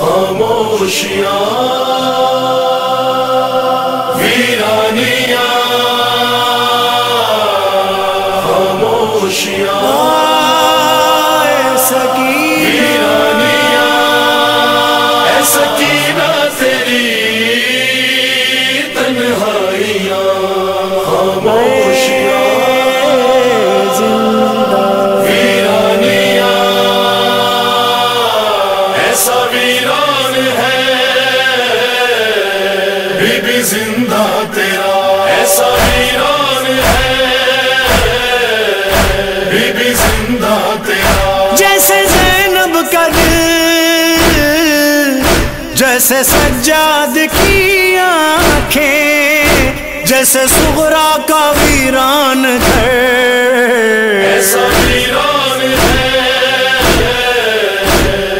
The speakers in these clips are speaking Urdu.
خاموشیاں جیسے سجاد کی آنکھیں جیسے سغرا کا ویران گھر ایسا ویران ہے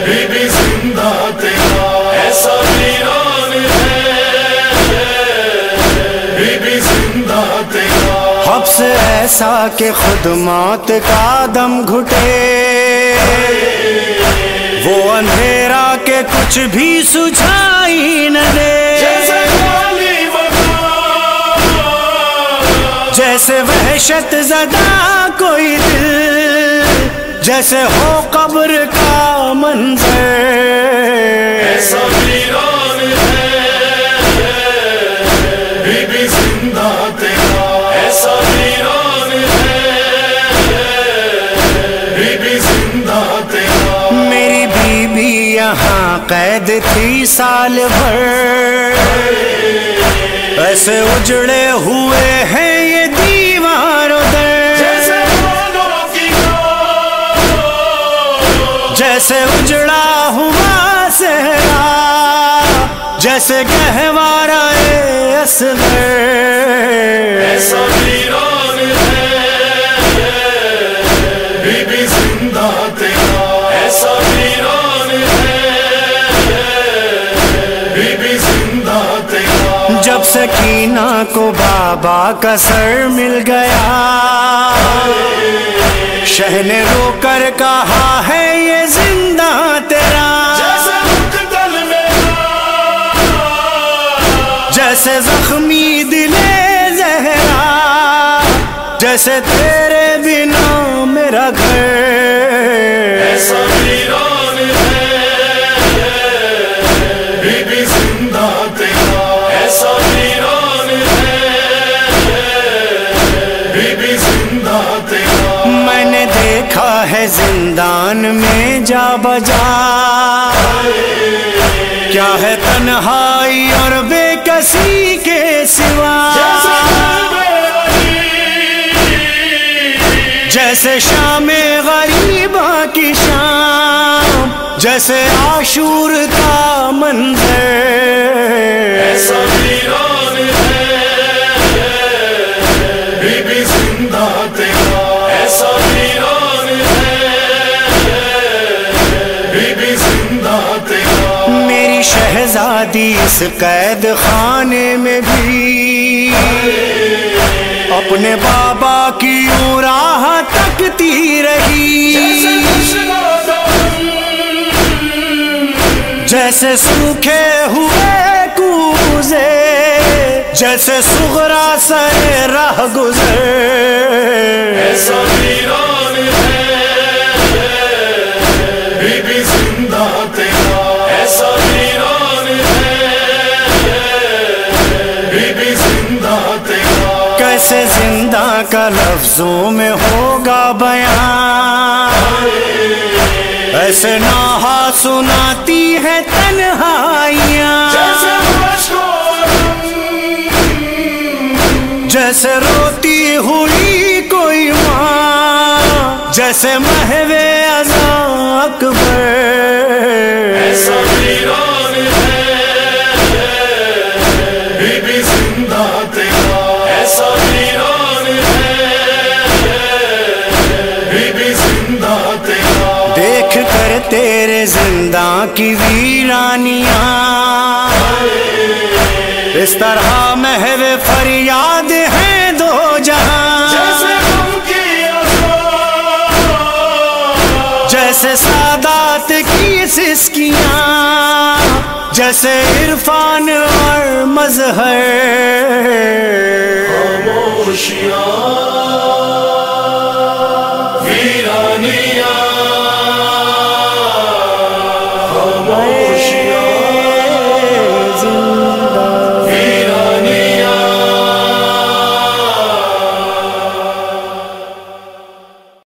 بی بی زندہ تیرا۔ ایسا ویران ہے بی بی زندہ تیرا۔ حب سے ایسا کہ خود موت کا دم گھٹے۔ وہ اندھیرا کچھ بھی سجھائی نہ دے۔ جیسے وحشت زدہ کوئی دل۔ جیسے ہو قبر کا منظر۔ ایسا قید تھی سال بھر۔ ایسے اجڑے ہوئے ہیں یہ دیوار گاؤں جیسے اجڑا ہوا سہرا جیسے گہوارا اصغر۔ سکینہ کو بابا کا سر مل گیا۔ شہ نے رو کر کہا ہے یہ زندہ تیرا۔ جیسے زخمی دلے زہرا۔ جیسے تیرے بنا میرا گھر۔ زندان میں جا بجا۔ کیا ہے تنہائی اور بے کسی کے سوا؟ جیسے شام غریبا کی شام، جیسے عاشور کا منظر۔ میری شہزادی اس قید خانے میں بھی۔ اپنے بابا کی یوں راہ تکتی رہی۔ جیسے سوکھے ہوئے کوزے جیسے سغرا سے راہ گزر ایسا ویران ہے۔ لفظوں میں ہوگا بیان۔ ایسے سناتی ہے تنہائیاں۔ جیسے روتی ہوئی کوئی ماں۔ جیسے مہوے ازاں تیرے زندہ کی ویرانیاں۔ اس طرح محو فریاد ہے دو جہاں۔ جیسے غم کی سسکیاں۔ جیسے عرفان اور مظہر۔ خاموشیاں۔